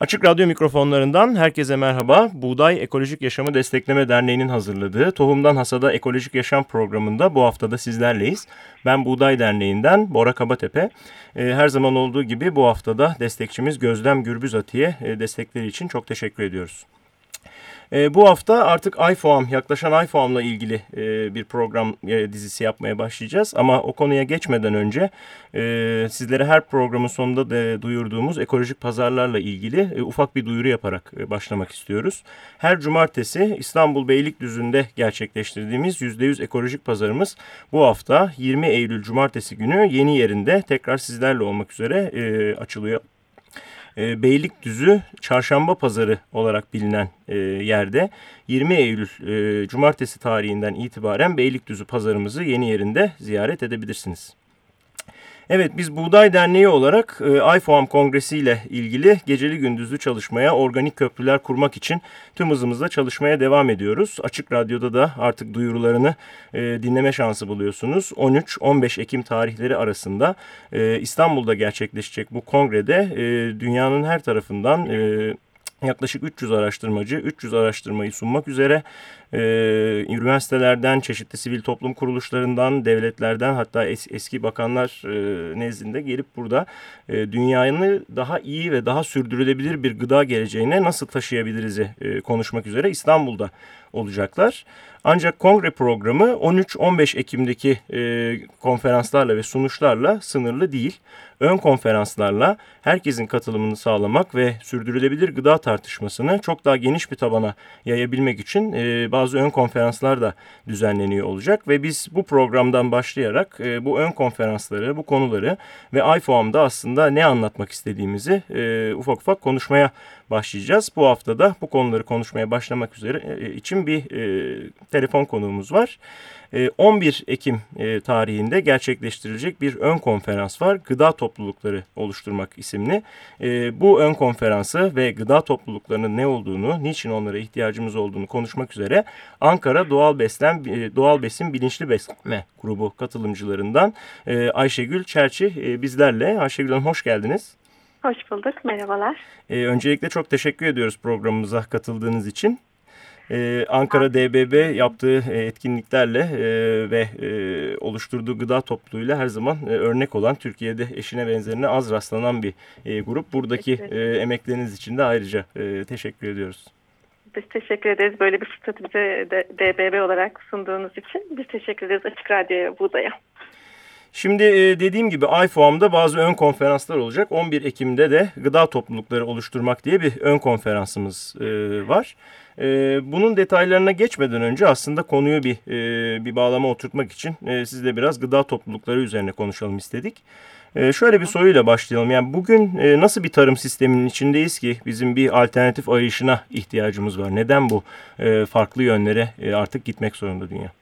Açık Radyo mikrofonlarından herkese merhaba. Buğday Ekolojik Yaşamı Destekleme Derneği'nin hazırladığı Tohumdan Hasada Ekolojik Yaşam programında bu haftada sizlerleyiz. Ben Buğday Derneği'nden Bora Kabatepe. Ee, her zaman olduğu gibi bu haftada destekçimiz Gözlem Gürbüz Atiye e, destekleri için çok teşekkür ediyoruz. E, bu hafta artık iPhone, yaklaşan iPhone'la ilgili e, bir program e, dizisi yapmaya başlayacağız. Ama o konuya geçmeden önce e, sizlere her programın sonunda de duyurduğumuz ekolojik pazarlarla ilgili e, ufak bir duyuru yaparak e, başlamak istiyoruz. Her cumartesi İstanbul Beylikdüzü'nde gerçekleştirdiğimiz %100 ekolojik pazarımız bu hafta 20 Eylül Cumartesi günü yeni yerinde tekrar sizlerle olmak üzere e, açılıyor e, Beylikdüzü Çarşamba Pazarı olarak bilinen e, yerde 20 Eylül e, Cumartesi tarihinden itibaren Beylikdüzü pazarımızı yeni yerinde ziyaret edebilirsiniz. Evet biz Buğday Derneği olarak e, iFOAM Kongresi ile ilgili geceli gündüzlü çalışmaya, organik köprüler kurmak için tüm hızımızla çalışmaya devam ediyoruz. Açık Radyo'da da artık duyurularını e, dinleme şansı buluyorsunuz. 13-15 Ekim tarihleri arasında e, İstanbul'da gerçekleşecek bu kongrede e, dünyanın her tarafından... E, yaklaşık 300 araştırmacı 300 araştırmayı sunmak üzere e, üniversitelerden, çeşitli sivil toplum kuruluşlarından, devletlerden hatta es, eski bakanlar e, nezdinde gelip burada e, dünyanın daha iyi ve daha sürdürülebilir bir gıda geleceğine nasıl taşıyabiliriz e, konuşmak üzere İstanbul'da olacaklar. Ancak kongre programı 13-15 Ekim'deki e, konferanslarla ve sunuşlarla sınırlı değil. Ön konferanslarla herkesin katılımını sağlamak ve sürdürülebilir gıda tartışmasını çok daha geniş bir tabana yayabilmek için e, bazı ön konferanslar da düzenleniyor olacak. Ve biz bu programdan başlayarak e, bu ön konferansları, bu konuları ve iFoam'da aslında ne anlatmak istediğimizi e, ufak ufak konuşmaya başlayacağız. Bu hafta da bu konuları konuşmaya başlamak üzere e, için bir e, telefon konuğumuz var. 11 e, Ekim e, tarihinde gerçekleştirilecek bir ön konferans var. Gıda toplulukları oluşturmak isimli. E, bu ön konferansı ve gıda topluluklarının ne olduğunu, niçin onlara ihtiyacımız olduğunu konuşmak üzere Ankara Doğal Beslen Doğal Besin Bilinçli Beslenme grubu katılımcılarından Ayşegül Çerçi bizlerle. Ayşegül Hanım hoş geldiniz. Hoş bulduk, merhabalar. öncelikle çok teşekkür ediyoruz programımıza katıldığınız için e, Ankara DBB yaptığı etkinliklerle e, ve e, oluşturduğu gıda topluluğuyla her zaman e, örnek olan Türkiye'de eşine benzerine az rastlanan bir e, grup. Buradaki e, emekleriniz için de ayrıca e, teşekkür ediyoruz. Biz teşekkür ederiz böyle bir fırsatı bize DBB olarak sunduğunuz için. Biz teşekkür ederiz Açık Radyo'ya, Buğda'ya. Şimdi e, dediğim gibi iFOAM'da bazı ön konferanslar olacak. 11 Ekim'de de gıda toplulukları oluşturmak diye bir ön konferansımız e, var. E, bunun detaylarına geçmeden önce aslında konuyu bir bir bağlama oturtmak için sizle biraz gıda toplulukları üzerine konuşalım istedik. şöyle bir soruyla başlayalım. Yani bugün nasıl bir tarım sisteminin içindeyiz ki bizim bir alternatif arayışına ihtiyacımız var? Neden bu farklı yönlere artık gitmek zorunda dünya?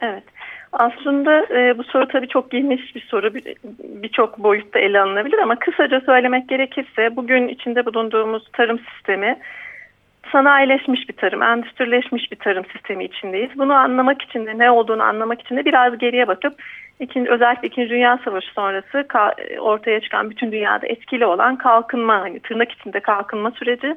Evet. Aslında e, bu soru tabii çok geniş bir soru. Birçok bir boyutta ele alınabilir ama kısaca söylemek gerekirse bugün içinde bulunduğumuz tarım sistemi sanayileşmiş bir tarım, endüstrileşmiş bir tarım sistemi içindeyiz. Bunu anlamak için de ne olduğunu anlamak için de biraz geriye bakıp ikinci, özellikle İkinci Dünya Savaşı sonrası ortaya çıkan bütün dünyada etkili olan kalkınma, hani tırnak içinde kalkınma süreci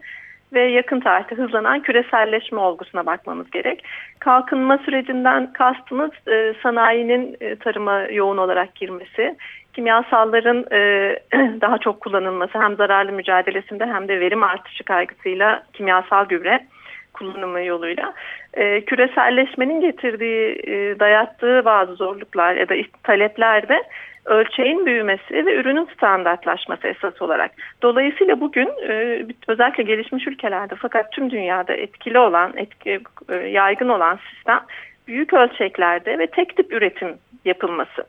ve yakın tarihte hızlanan küreselleşme olgusuna bakmamız gerek. Kalkınma sürecinden kastımız e, sanayinin e, tarıma yoğun olarak girmesi, kimyasalların e, daha çok kullanılması hem zararlı mücadelesinde hem de verim artışı kaygısıyla kimyasal gübre kullanımı yoluyla e, küreselleşmenin getirdiği e, dayattığı bazı zorluklar ya da talepler de ölçeğin büyümesi ve ürünün standartlaşması esas olarak. Dolayısıyla bugün e, özellikle gelişmiş ülkelerde fakat tüm dünyada etkili olan, etki, e, yaygın olan sistem büyük ölçeklerde ve tek tip üretim yapılması.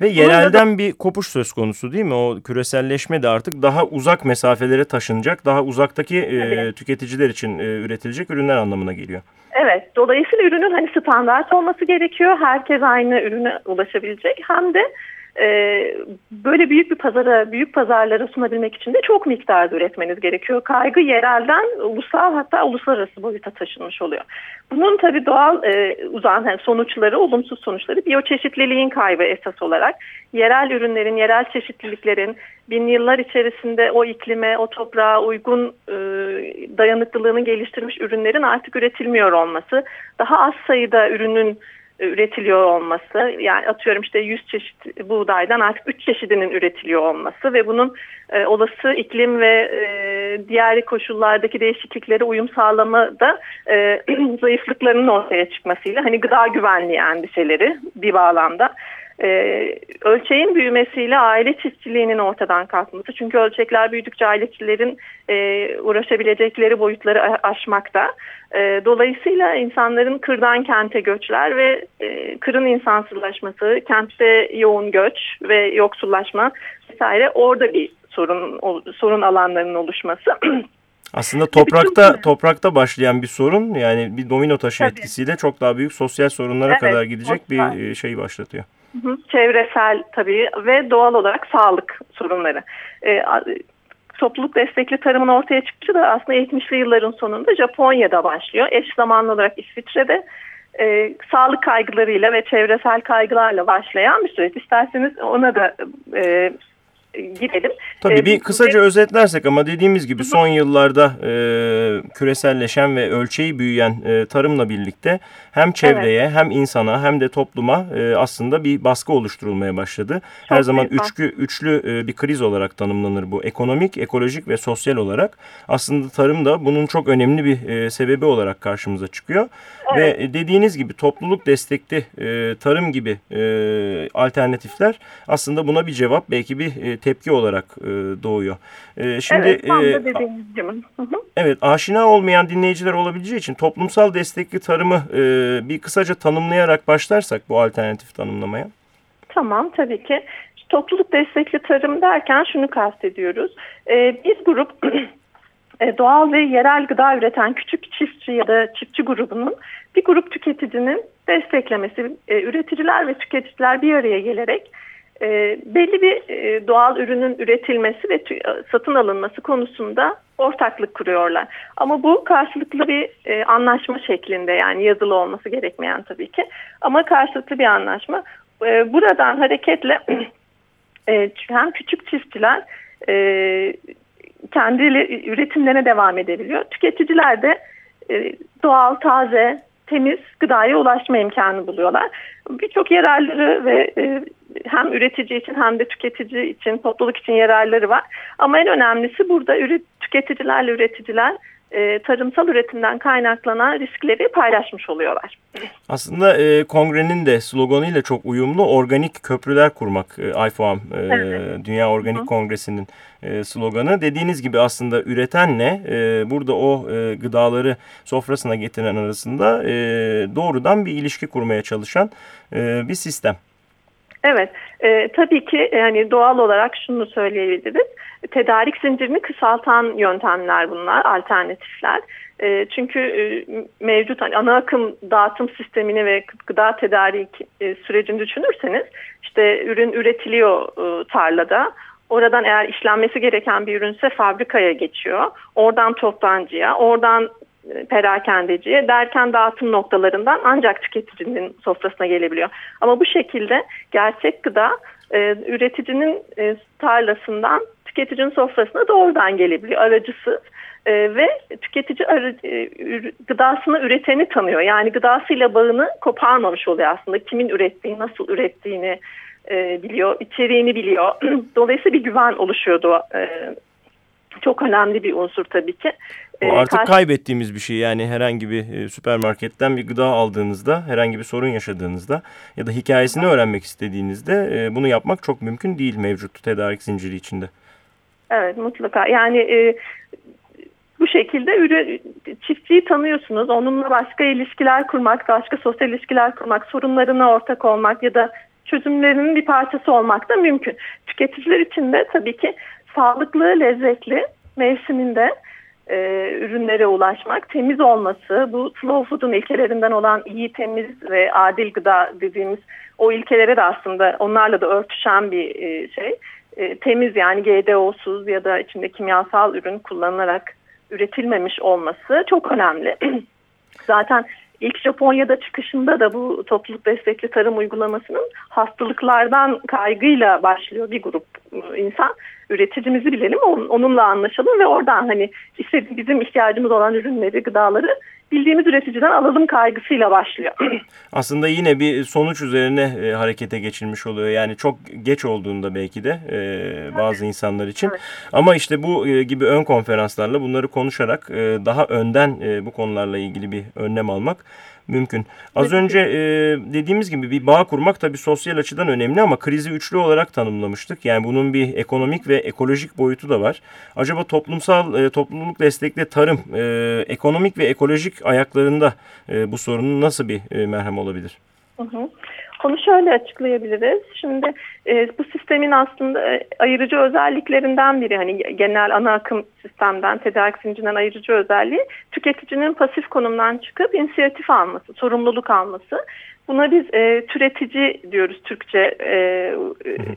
Ve yerelden da... bir kopuş söz konusu değil mi? O küreselleşme de artık daha uzak mesafelere taşınacak, daha uzaktaki e, tüketiciler için e, üretilecek ürünler anlamına geliyor. Evet, dolayısıyla ürünün hani standart olması gerekiyor. Herkes aynı ürüne ulaşabilecek. Hem de böyle büyük bir pazara, büyük pazarlara sunabilmek için de çok miktarda üretmeniz gerekiyor. Kaygı yerelden ulusal hatta uluslararası boyuta taşınmış oluyor. Bunun tabii doğal e, uzan yani sonuçları, olumsuz sonuçları biyoçeşitliliğin kaybı esas olarak. Yerel ürünlerin, yerel çeşitliliklerin bin yıllar içerisinde o iklime, o toprağa uygun e, dayanıklılığını geliştirmiş ürünlerin artık üretilmiyor olması, daha az sayıda ürünün üretiliyor olması. Yani atıyorum işte 100 çeşit buğdaydan artık 3 çeşidinin üretiliyor olması ve bunun e, olası iklim ve e, diğer koşullardaki değişikliklere uyum sağlamada e, zayıflıklarının ortaya çıkmasıyla hani gıda güvenliği endişeleri bir bağlamda e, ölçeğin büyümesiyle aile çiftçiliğinin ortadan kalkması. Çünkü ölçekler büyüdükçe ailecilerin e, uğraşabilecekleri boyutları aşmakta. E, dolayısıyla insanların kırdan kente göçler ve e, kırın insansızlaşması, kentte yoğun göç ve yoksullaşma vesaire orada bir sorun sorun alanlarının oluşması. Aslında toprakta toprakta başlayan bir sorun yani bir domino taşı Tabii. etkisiyle çok daha büyük sosyal sorunlara evet, kadar gidecek total. bir şey başlatıyor. Çevresel tabii ve doğal olarak sağlık sorunları. E, topluluk destekli tarımın ortaya çıkışı da aslında 70'li yılların sonunda Japonya'da başlıyor. Eş zamanlı olarak İsviçre'de e, sağlık kaygılarıyla ve çevresel kaygılarla başlayan bir süreç. İsterseniz ona da e, girelim. Tabii ee, bir kısaca özetlersek ama dediğimiz gibi son yıllarda e, küreselleşen ve ölçeği büyüyen e, tarımla birlikte hem çevreye evet. hem insana hem de topluma e, aslında bir baskı oluşturulmaya başladı. Çok Her zaman üçlü, üçlü e, bir kriz olarak tanımlanır bu. Ekonomik, ekolojik ve sosyal olarak. Aslında tarım da bunun çok önemli bir e, sebebi olarak karşımıza çıkıyor. Evet. Ve dediğiniz gibi topluluk destekli e, tarım gibi e, alternatifler aslında buna bir cevap belki bir e, tepki olarak e, doğuyor. E, şimdi evet, tam da dediğiniz gibi. Evet, aşina olmayan dinleyiciler olabileceği için toplumsal destekli tarımı e, bir kısaca tanımlayarak başlarsak bu alternatif tanımlamaya. Tamam, tabii ki. Topluluk destekli tarım derken şunu kastediyoruz. E, bir grup e, doğal ve yerel gıda üreten küçük çiftçi ya da çiftçi grubunun bir grup tüketicinin desteklemesi, e, üreticiler ve tüketiciler bir araya gelerek e, belli bir e, doğal ürünün üretilmesi ve e, satın alınması konusunda ortaklık kuruyorlar. Ama bu karşılıklı bir e, anlaşma şeklinde yani yazılı olması gerekmeyen tabii ki ama karşılıklı bir anlaşma. E, buradan hareketle e, hem küçük çiftçiler e, kendi üretimlerine devam edebiliyor. Tüketiciler de e, doğal, taze, temiz gıdaya ulaşma imkanı buluyorlar. Birçok yararları ve e, hem üretici için hem de tüketici için, topluluk için yararları var. Ama en önemlisi burada üret, tüketicilerle üreticiler e, tarımsal üretimden kaynaklanan riskleri paylaşmış oluyorlar. Aslında e, kongrenin de sloganıyla çok uyumlu organik köprüler kurmak e, IFOAM e, evet. Dünya Organik Hı. Kongresi'nin e, sloganı. Dediğiniz gibi aslında üretenle e, burada o e, gıdaları sofrasına getiren arasında e, doğrudan bir ilişki kurmaya çalışan e, bir sistem. Evet, e, tabii ki yani doğal olarak şunu söyleyebiliriz. Tedarik zincirini kısaltan yöntemler bunlar, alternatifler. E, çünkü e, mevcut hani ana akım dağıtım sistemini ve gıda tedarik e, sürecini düşünürseniz, işte ürün üretiliyor e, tarlada. Oradan eğer işlenmesi gereken bir ürünse fabrikaya geçiyor. Oradan toptancıya, oradan perakendeciye derken dağıtım noktalarından ancak tüketicinin sofrasına gelebiliyor. Ama bu şekilde gerçek gıda e, üreticinin e, tarlasından tüketicinin sofrasına doğrudan gelebiliyor aracısız. E, ve tüketici arı, e, gıdasını üreteni tanıyor. Yani gıdasıyla bağını koparmamış oluyor aslında. Kimin ürettiğini, nasıl ürettiğini e, biliyor, içeriğini biliyor. Dolayısıyla bir güven oluşuyordu e, çok önemli bir unsur tabii ki. O ee, artık Karşı... kaybettiğimiz bir şey yani herhangi bir e, süpermarketten bir gıda aldığınızda herhangi bir sorun yaşadığınızda ya da hikayesini öğrenmek istediğinizde e, bunu yapmak çok mümkün değil mevcut tedarik zinciri içinde. Evet mutlaka yani e, bu şekilde ürün, çiftçiyi tanıyorsunuz onunla başka ilişkiler kurmak başka sosyal ilişkiler kurmak sorunlarına ortak olmak ya da çözümlerinin bir parçası olmak da mümkün. Tüketiciler için de tabii ki sağlıklı, lezzetli mevsiminde e, ürünlere ulaşmak, temiz olması, bu slow food'un ilkelerinden olan iyi, temiz ve adil gıda dediğimiz o ilkelere de aslında onlarla da örtüşen bir e, şey. E, temiz yani GDO'suz ya da içinde kimyasal ürün kullanılarak üretilmemiş olması çok önemli. Zaten ilk Japonya'da çıkışında da bu topluluk destekli tarım uygulamasının hastalıklardan kaygıyla başlıyor bir grup insan. Üreticimizi bilelim, onunla anlaşalım ve oradan hani işte bizim ihtiyacımız olan ürünleri, gıdaları bildiğimiz üreticiden alalım kaygısıyla başlıyor. Aslında yine bir sonuç üzerine e, harekete geçilmiş oluyor. Yani çok geç olduğunda belki de e, bazı insanlar için. Evet. Ama işte bu e, gibi ön konferanslarla bunları konuşarak e, daha önden e, bu konularla ilgili bir önlem almak mümkün. Az önce e, dediğimiz gibi bir bağ kurmak tabii sosyal açıdan önemli ama krizi üçlü olarak tanımlamıştık. Yani bunun bir ekonomik ve ekolojik boyutu da var. Acaba toplumsal e, topluluk destekli tarım e, ekonomik ve ekolojik ayaklarında e, bu sorunun nasıl bir e, merhem olabilir? Hı hı. Onu şöyle açıklayabiliriz. Şimdi e, bu sistemin aslında e, ayırıcı özelliklerinden biri hani genel ana akım sistemden, tedarik zincirinden ayırıcı özelliği tüketicinin pasif konumdan çıkıp inisiyatif alması, sorumluluk alması. Buna biz e, türetici diyoruz Türkçe e,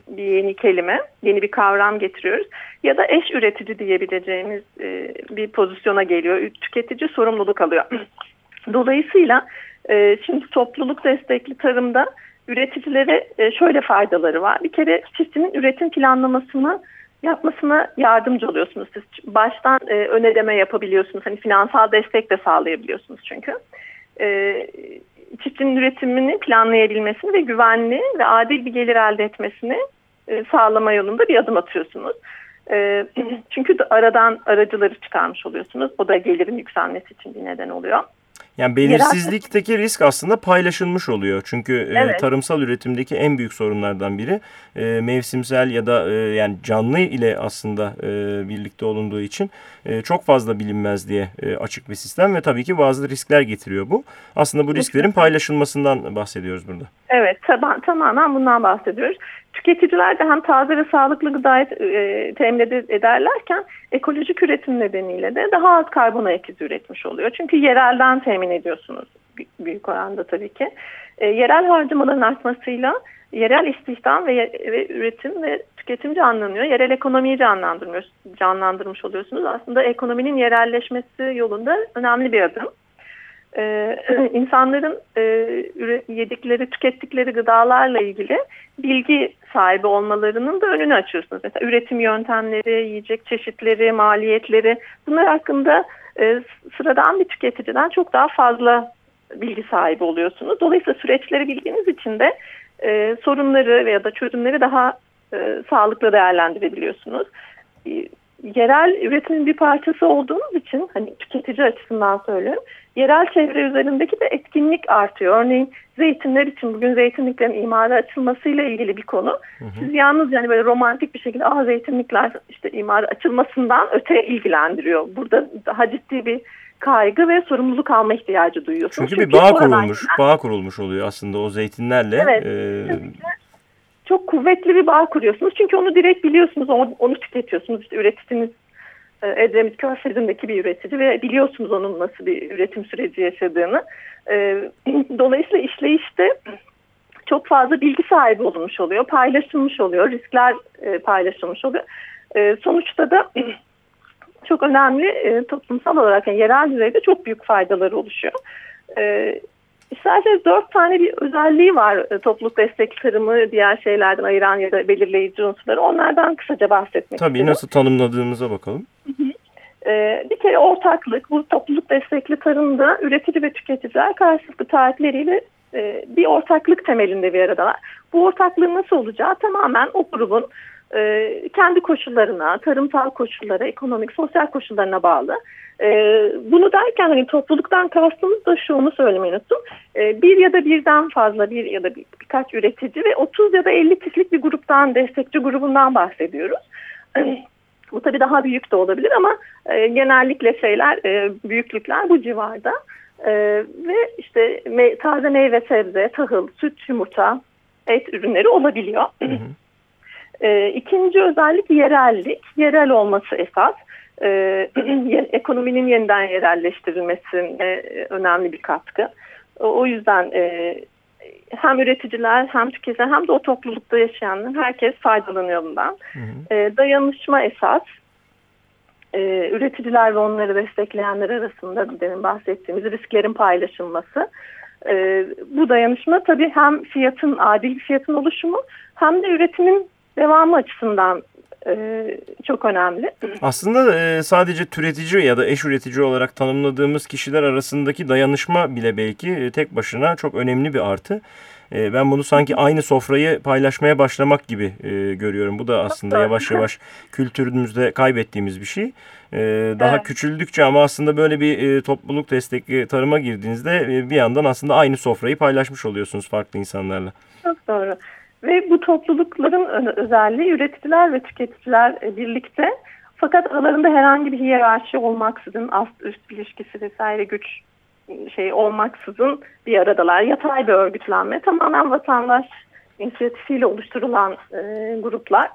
bir yeni kelime, yeni bir kavram getiriyoruz. Ya da eş üretici diyebileceğimiz e, bir pozisyona geliyor. Tüketici sorumluluk alıyor. Dolayısıyla e, şimdi topluluk destekli tarımda üreticilere e, şöyle faydaları var. Bir kere çiftçinin üretim planlamasını yapmasına yardımcı oluyorsunuz. Siz baştan e, ön ödeme yapabiliyorsunuz. Hani finansal destek de sağlayabiliyorsunuz çünkü. E, çiftçinin üretimini planlayabilmesini ve güvenli ve adil bir gelir elde etmesini e, sağlama yolunda bir adım atıyorsunuz. E, çünkü aradan aracıları çıkarmış oluyorsunuz. O da gelirin yükselmesi için bir neden oluyor. Yani belirsizlikteki risk aslında paylaşılmış oluyor. Çünkü e, evet. e, tarımsal üretimdeki en büyük sorunlardan biri e, mevsimsel ya da e, yani canlı ile aslında e, birlikte olunduğu için e, çok fazla bilinmez diye e, açık bir sistem ve tabii ki bazı riskler getiriyor bu. Aslında bu risklerin paylaşılmasından bahsediyoruz burada. Evet tam, tamamen bundan bahsediyoruz. Tüketiciler de hem taze ve sağlıklı gıdayı e, temin ederlerken ekolojik üretim nedeniyle de daha az karbon ayak izi üretmiş oluyor. Çünkü yerelden temin ediyorsunuz büyük oranda tabii ki. E, yerel harcamaların artmasıyla yerel istihdam ve, ve üretim ve tüketim canlanıyor. Yerel ekonomiyi canlandırmış, canlandırmış oluyorsunuz. Aslında ekonominin yerelleşmesi yolunda önemli bir adım e, insanların e, yedikleri, tükettikleri gıdalarla ilgili bilgi sahibi olmalarının da önünü açıyorsunuz. Mesela üretim yöntemleri, yiyecek çeşitleri, maliyetleri bunlar hakkında e, sıradan bir tüketiciden çok daha fazla bilgi sahibi oluyorsunuz. Dolayısıyla süreçleri bildiğiniz için de e, sorunları veya da çözümleri daha e, sağlıklı değerlendirebiliyorsunuz. E, yerel üretimin bir parçası olduğunuz için hani tüketici açısından söylüyorum yerel çevre üzerindeki de etkinlik artıyor. Örneğin zeytinler için bugün zeytinliklerin imara açılmasıyla ilgili bir konu. Hı hı. Siz yalnız yani böyle romantik bir şekilde ah zeytinlikler işte imara açılmasından öte ilgilendiriyor. Burada daha ciddi bir kaygı ve sorumluluk alma ihtiyacı duyuyorsunuz. Çünkü, Çünkü bir bağ kurulmuş, yani, bağ kurulmuş oluyor aslında o zeytinlerle. Evet. E, çok kuvvetli bir bağ kuruyorsunuz. Çünkü onu direkt biliyorsunuz, onu, onu tüketiyorsunuz. İşte üreticiniz Edremit Körfezi'ndeki bir üretici ve biliyorsunuz onun nasıl bir üretim süreci yaşadığını. E, dolayısıyla işleyişte çok fazla bilgi sahibi olmuş oluyor, paylaşılmış oluyor, riskler e, paylaşılmış oluyor. Sonuçta da çok önemli toplumsal olarak yani yerel düzeyde çok büyük faydaları oluşuyor. İsterseniz dört tane bir özelliği var e, topluluk destek tarımı diğer şeylerden ayıran ya da belirleyici unsurları. Onlardan kısaca bahsetmek Tabii istiyorum. nasıl tanımladığımıza bakalım. Ee, bir kere ortaklık, bu topluluk destekli tarımda üretici ve tüketiciler karşılıklı taahhütleriyle e, bir ortaklık temelinde bir aradalar. Bu ortaklığın nasıl olacağı tamamen o grubun e, kendi koşullarına, tarımsal koşullara, ekonomik, sosyal koşullarına bağlı. E, bunu derken hani topluluktan kastımız da şu onu söylemeyi unuttum. E, bir ya da birden fazla bir ya da bir, birkaç üretici ve 30 ya da 50 kişilik bir gruptan, destekçi grubundan bahsediyoruz. bu tabii daha büyük de olabilir ama e, genellikle şeyler, e, büyüklükler bu civarda. E, ve işte me taze meyve, sebze, tahıl, süt, yumurta, et ürünleri olabiliyor. Hı hı. E, ikinci özellik yerellik, yerel olması esas. e, ekonominin yeniden yerelleştirilmesine önemli bir katkı. O, yüzden e, hem üreticiler hem tüketiciler hem de o toplulukta yaşayanlar herkes faydalanıyor bundan. Hı hı. E, dayanışma esas. E, üreticiler ve onları destekleyenler arasında demin bahsettiğimiz risklerin paylaşılması. E, bu dayanışma tabii hem fiyatın adil fiyatın oluşumu hem de üretimin devamı açısından e, çok önemli. Aslında e, sadece türetici ya da eş üretici olarak tanımladığımız kişiler arasındaki dayanışma bile belki e, tek başına çok önemli bir artı. Ben bunu sanki aynı sofrayı paylaşmaya başlamak gibi görüyorum. Bu da aslında yavaş yavaş kültürümüzde kaybettiğimiz bir şey. Daha evet. küçüldükçe ama aslında böyle bir topluluk destekli tarıma girdiğinizde bir yandan aslında aynı sofrayı paylaşmış oluyorsunuz farklı insanlarla. Çok doğru. Ve bu toplulukların özelliği üreticiler ve tüketiciler e, birlikte fakat aralarında herhangi bir hiyerarşi olmaksızın ast üst ilişkisi vesaire güç şey olmaksızın bir aradalar. Yatay bir örgütlenme tamamen vatandaş inisiyatifiyle oluşturulan e, gruplar.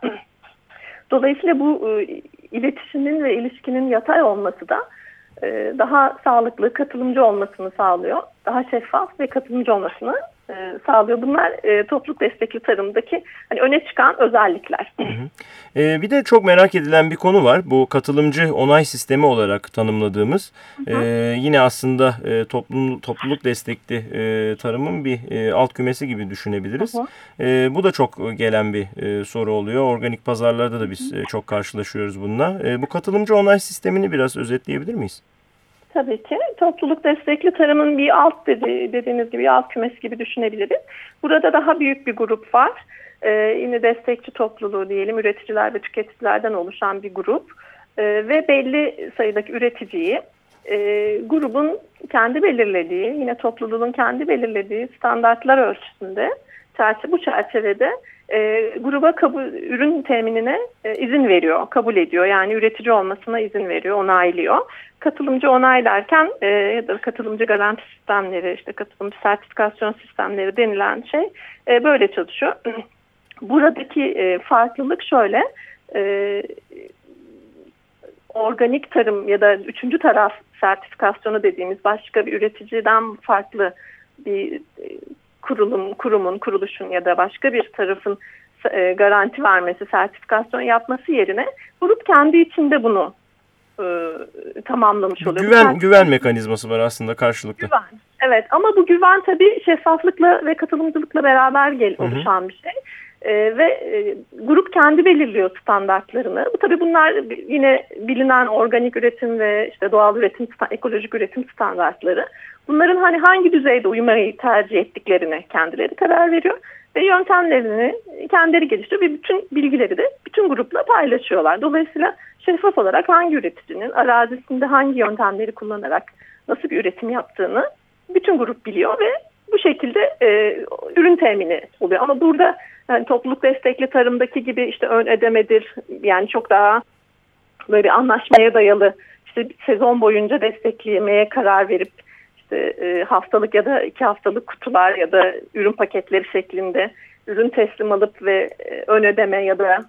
Dolayısıyla bu e, iletişimin ve ilişkinin yatay olması da e, daha sağlıklı, katılımcı olmasını sağlıyor. Daha şeffaf ve katılımcı olmasını e, sağlıyor. Bunlar e, topluluk destekli tarımdaki hani öne çıkan özellikler. Hı hı. E, bir de çok merak edilen bir konu var. Bu katılımcı onay sistemi olarak tanımladığımız. Hı hı. E, yine aslında e, toplum, topluluk destekli e, tarımın bir e, alt kümesi gibi düşünebiliriz. Hı hı. E, bu da çok gelen bir e, soru oluyor. Organik pazarlarda da biz e, çok karşılaşıyoruz bununla. E, bu katılımcı onay sistemini biraz özetleyebilir miyiz? Tabii ki. Topluluk destekli tarımın bir alt dedi, dediğiniz gibi alt kümes gibi düşünebiliriz. Burada daha büyük bir grup var. Ee, yine destekçi topluluğu diyelim üreticiler ve tüketicilerden oluşan bir grup. Ee, ve belli sayıdaki üreticiyi e, grubun kendi belirlediği yine topluluğun kendi belirlediği standartlar ölçüsünde çerçeve, bu çerçevede e, gruba kabul, ürün teminine e, izin veriyor, kabul ediyor. Yani üretici olmasına izin veriyor, onaylıyor. Katılımcı onaylarken e, ya da katılımcı garanti sistemleri, işte katılımcı sertifikasyon sistemleri denilen şey e, böyle çalışıyor. Buradaki e, farklılık şöyle, e, organik tarım ya da üçüncü taraf sertifikasyonu dediğimiz başka bir üreticiden farklı bir e, kurulum, kurumun, kuruluşun ya da başka bir tarafın e, garanti vermesi, sertifikasyon yapması yerine grup kendi içinde bunu e, tamamlamış oluyor. Güven, güven mekanizması var aslında karşılıklı. Güven. Evet ama bu güven tabii şeffaflıkla ve katılımcılıkla beraber gel, oluşan Hı -hı. bir şey. E, ve e, grup kendi belirliyor standartlarını. Bu tabii bunlar yine bilinen organik üretim ve işte doğal üretim, ekolojik üretim standartları. Bunların hani hangi düzeyde uyumayı tercih ettiklerine kendileri karar veriyor ve yöntemlerini kendileri geliştiriyor ve bütün bilgileri de bütün grupla paylaşıyorlar. Dolayısıyla şeffaf olarak hangi üreticinin arazisinde hangi yöntemleri kullanarak nasıl bir üretim yaptığını bütün grup biliyor ve bu şekilde e, ürün temini oluyor. Ama burada yani topluluk destekli tarımdaki gibi işte ön ödemedir yani çok daha böyle anlaşmaya dayalı işte sezon boyunca desteklemeye karar verip işte e, haftalık ya da iki haftalık kutular ya da ürün paketleri şeklinde ürün teslim alıp ve e, ön ödeme ya da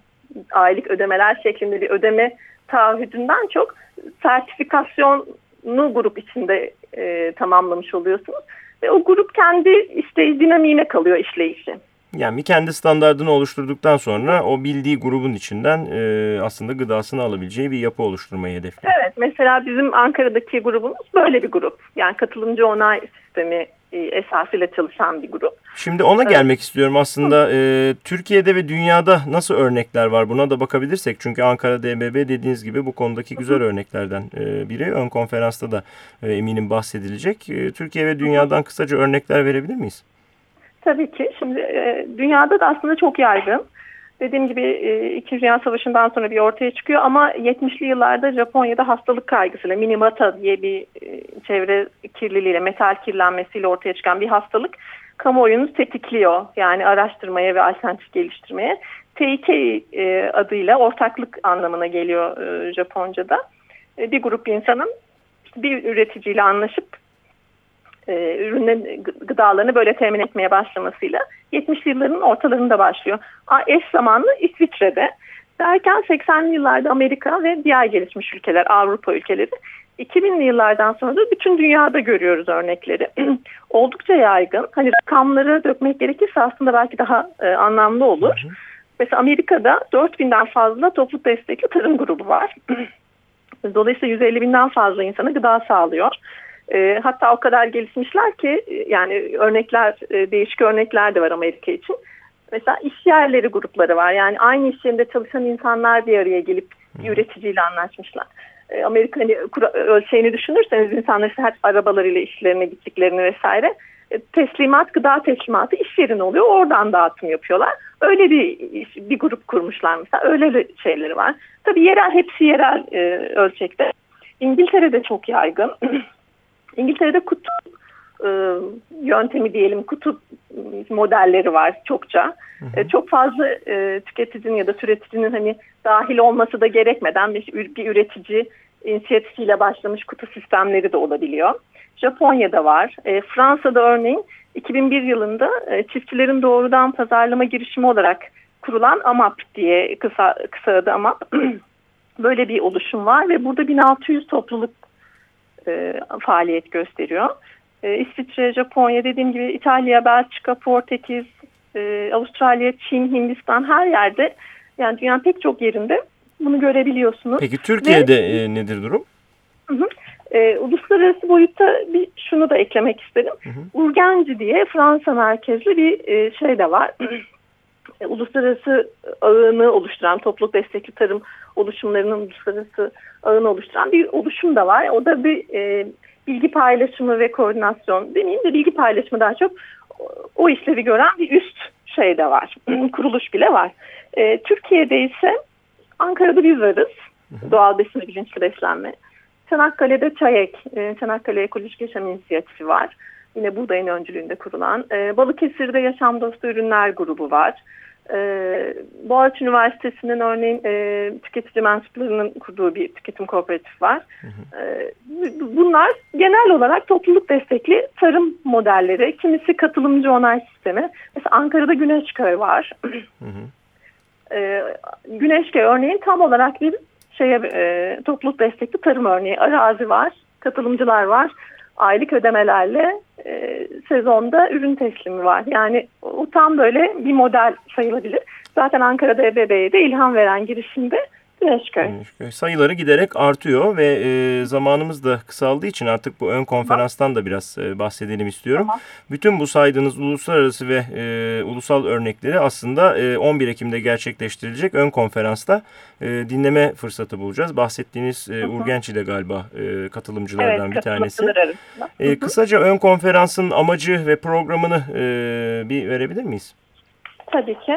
aylık ödemeler şeklinde bir ödeme taahhüdünden çok sertifikasyonu grup içinde e, tamamlamış oluyorsunuz. Ve o grup kendi işte dinamiğine kalıyor işleyişi. Yani bir kendi standartını oluşturduktan sonra o bildiği grubun içinden e, aslında gıdasını alabileceği bir yapı oluşturmayı hedefliyor. Evet mesela bizim Ankara'daki grubumuz böyle bir grup. Yani katılımcı onay sistemi e, esasıyla çalışan bir grup. Şimdi ona evet. gelmek istiyorum aslında. E, Türkiye'de ve dünyada nasıl örnekler var buna da bakabilirsek. Çünkü Ankara DBB dediğiniz gibi bu konudaki güzel örneklerden e, biri. Ön konferansta da e, eminim bahsedilecek. E, Türkiye ve dünyadan kısaca örnekler verebilir miyiz? Tabii ki. Şimdi e, dünyada da aslında çok yaygın. Dediğim gibi e, İkinci Dünya Savaşı'ndan sonra bir ortaya çıkıyor ama 70'li yıllarda Japonya'da hastalık kaygısıyla Minamata diye bir e, çevre kirliliğiyle, metal kirlenmesiyle ortaya çıkan bir hastalık kamuoyunu tetikliyor. Yani araştırmaya ve alternatif geliştirmeye. TİK e, adıyla ortaklık anlamına geliyor e, Japonca'da. Bir grup insanın bir üreticiyle anlaşıp e, ürünlerin gıdalarını böyle temin etmeye başlamasıyla 70'li yılların ortalarında başlıyor. Eş zamanlı İsviçre'de Derken 80'li yıllarda Amerika ve diğer gelişmiş ülkeler, Avrupa ülkeleri 2000'li yıllardan sonra da bütün dünyada görüyoruz örnekleri. Oldukça yaygın. Hani rakamları dökmek gerekirse aslında belki daha e, anlamlı olur. Hı hı. Mesela Amerika'da 4000'den fazla toplu destekli tarım grubu var. Dolayısıyla 150 binden fazla insana gıda sağlıyor. E, hatta o kadar gelişmişler ki yani örnekler, e, değişik örnekler de var Amerika için. Mesela iş yerleri grupları var. Yani aynı iş yerinde çalışan insanlar bir araya gelip bir üreticiyle anlaşmışlar. E, Amerika hani, ölçeğini düşünürseniz insanlar işte hep arabalarıyla işlerine gittiklerini vesaire e, teslimat, gıda teslimatı iş yerine oluyor. Oradan dağıtım yapıyorlar. Öyle bir bir grup kurmuşlar mesela. Öyle şeyleri var. Tabii yerel, hepsi yerel e, ölçekte. İngiltere'de çok yaygın. İngiltere'de kutu e, yöntemi diyelim, kutu modelleri var çokça. Hı hı. E, çok fazla e, tüketicinin ya da türeticinin hani dahil olması da gerekmeden bir, bir üretici inisiyatifiyle başlamış kutu sistemleri de olabiliyor. Japonya'da var. E, Fransa'da örneğin 2001 yılında e, çiftçilerin doğrudan pazarlama girişimi olarak kurulan AMAP diye kısa, kısa adı AMAP böyle bir oluşum var ve burada 1600 topluluk e, faaliyet gösteriyor. E, İsviçre, Japonya dediğim gibi İtalya, Belçika, Portekiz, e, Avustralya, Çin, Hindistan her yerde yani dünyanın pek çok yerinde bunu görebiliyorsunuz. Peki Türkiye'de ve, e, nedir durum? Hı hı. E, uluslararası boyutta bir şunu da eklemek isterim. Hı hı. Urgenci diye Fransa merkezli bir e, şey de var. E, uluslararası ağını oluşturan, topluluk destekli tarım oluşumlarının uluslararası ağını oluşturan bir oluşum da var. O da bir e, bilgi paylaşımı ve koordinasyon demeyeyim de bilgi paylaşımı daha çok o işlevi gören bir üst şey de var. Kuruluş bile var. E, Türkiye'de ise Ankara'da biz varız. Doğal besin ve bilinçli beslenme. Çanakkale'de ÇAYEK, e, Çanakkale Ekolojik Yaşam İnisiyatifi var. Yine buğdayın öncülüğünde kurulan. E, Balıkesir'de Yaşam Dostu Ürünler grubu var. E, Boğaziçi Üniversitesi'nin örneğin e, tüketici mensuplarının kurduğu bir tüketim kooperatif var. Hı hı. E, bunlar genel olarak topluluk destekli tarım modelleri. Kimisi katılımcı onay sistemi. Mesela Ankara'da Güneşköy var. Hı hı. E, Güneşköy örneğin tam olarak bir şeye e, topluluk destekli tarım örneği. Arazi var, katılımcılar var. Aylık ödemelerle e, sezonda ürün teslimi var. Yani o tam böyle bir model sayılabilir. Zaten Ankara'da EBB'ye de ilham veren girişimde Güneşköy. Sayıları giderek artıyor ve e, zamanımız da kısaldığı için artık bu ön konferanstan da biraz e, bahsedelim istiyorum. Tamam. Bütün bu saydığınız uluslararası ve e, ulusal örnekleri aslında e, 11 Ekim'de gerçekleştirilecek ön konferansta e, dinleme fırsatı bulacağız. Bahsettiğiniz e, Urgenç'i de galiba e, katılımcılardan evet, bir tanesi. E, kısaca ön konferansın amacı ve programını e, bir verebilir miyiz? Tabii ki.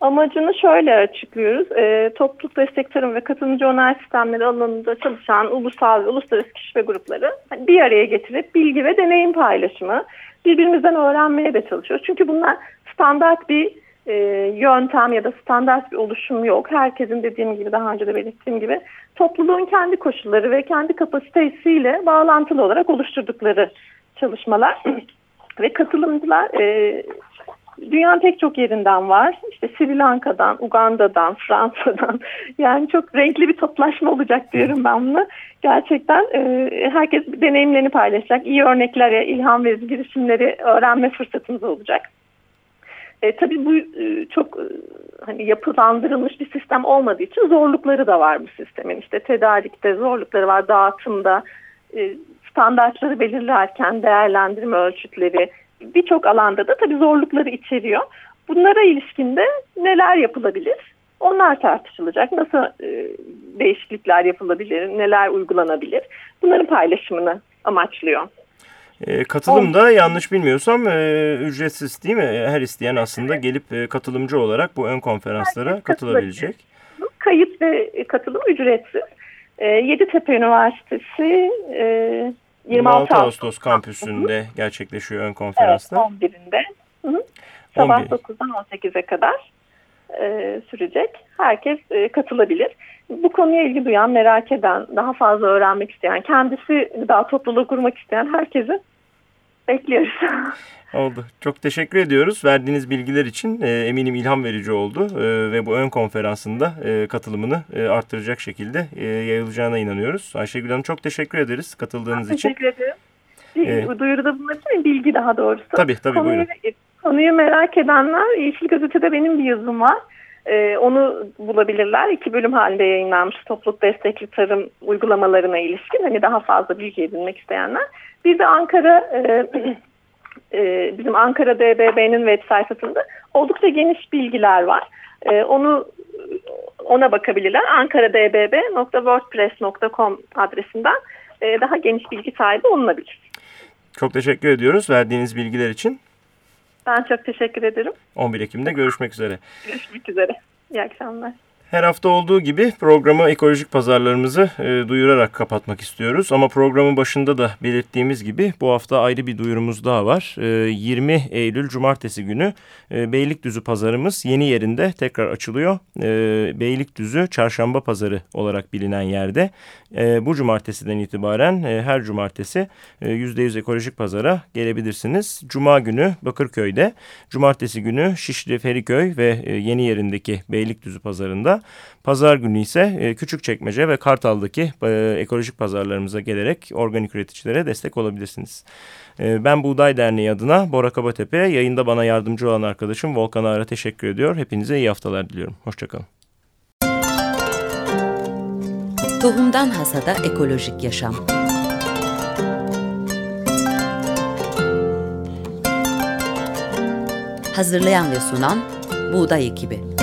Amacını şöyle açıklıyoruz. E, topluluk destek tarım ve katılımcı onay sistemleri alanında çalışan ulusal ve uluslararası kişi ve grupları bir araya getirip bilgi ve deneyim paylaşımı birbirimizden öğrenmeye de çalışıyoruz. Çünkü bunlar standart bir e, yöntem ya da standart bir oluşum yok. Herkesin dediğim gibi daha önce de belirttiğim gibi topluluğun kendi koşulları ve kendi kapasitesiyle bağlantılı olarak oluşturdukları çalışmalar ve katılımcılar e, dünyanın pek çok yerinden var. İşte Sri Lanka'dan, Uganda'dan, Fransa'dan. Yani çok renkli bir toplaşma olacak diyorum ben bunu. Gerçekten e, herkes deneyimlerini paylaşacak. İyi örneklere, ilham verici girişimleri öğrenme fırsatımız olacak. E, tabii bu e, çok e, hani yapılandırılmış bir sistem olmadığı için zorlukları da var bu sistemin. İşte tedarikte zorlukları var, dağıtımda, e, standartları belirlerken değerlendirme ölçütleri, birçok alanda da tabii zorlukları içeriyor. Bunlara ilişkinde neler yapılabilir? Onlar tartışılacak. Nasıl e, değişiklikler yapılabilir, neler uygulanabilir? Bunların paylaşımını amaçlıyor. E, katılım da yanlış bilmiyorsam e, ücretsiz değil mi? Her isteyen aslında gelip e, katılımcı olarak bu ön konferanslara katılabilecek. Kayıt ve katılım ücretsiz. E, Yeditepe Üniversitesi e, 26 Ağustos kampüsünde gerçekleşiyor ön konferansta. Evet 11'inde. Hı -hı. Sabah 11. 9'dan 18'e kadar e, sürecek. Herkes e, katılabilir. Bu konuya ilgi duyan, merak eden, daha fazla öğrenmek isteyen, kendisi daha topluluğu kurmak isteyen herkesi Bekliyoruz. Oldu. Çok teşekkür ediyoruz. Verdiğiniz bilgiler için e, eminim ilham verici oldu e, ve bu ön konferansında e, katılımını e, arttıracak şekilde e, yayılacağına inanıyoruz. Ayşegül Hanım çok teşekkür ederiz katıldığınız için. Teşekkür ederim. Bir Ee, duyuruda bulunabilir bilgi daha doğrusu. Tabii tabii konuyu, buyurun. Konuyu merak edenler Yeşil Gazete'de benim bir yazım var. Ee, onu bulabilirler. İki bölüm halinde yayınlanmış topluluk destekli tarım uygulamalarına ilişkin. Hani daha fazla bilgi edinmek isteyenler. Bir de Ankara e, e, bizim Ankara DBB'nin web sayfasında oldukça geniş bilgiler var. E, onu ona bakabilirler. ankaradbb.wordpress.com adresinden e, daha geniş bilgi sahibi olunabilir. Çok teşekkür ediyoruz verdiğiniz bilgiler için. Ben çok teşekkür ederim. 11 Ekim'de görüşmek üzere. Görüşmek üzere. İyi akşamlar. Her hafta olduğu gibi programı ekolojik pazarlarımızı e, duyurarak kapatmak istiyoruz. Ama programın başında da belirttiğimiz gibi bu hafta ayrı bir duyurumuz daha var. E, 20 Eylül Cumartesi günü e, Beylikdüzü pazarımız yeni yerinde tekrar açılıyor. E, Beylikdüzü Çarşamba Pazarı olarak bilinen yerde. E, bu cumartesiden itibaren e, her cumartesi e, %100 ekolojik pazara gelebilirsiniz. Cuma günü Bakırköy'de, cumartesi günü Şişli Feriköy ve e, yeni yerindeki Beylikdüzü pazarında Pazar günü ise e, Küçükçekmece ve Kartal'daki e, ekolojik pazarlarımıza gelerek organik üreticilere destek olabilirsiniz. E, ben Buğday Derneği adına Bora Kabatepe, yayında bana yardımcı olan arkadaşım Volkan Ağar'a teşekkür ediyor. Hepinize iyi haftalar diliyorum. Hoşçakalın. Tohumdan Hasada Ekolojik Yaşam Hazırlayan ve sunan Buğday Ekibi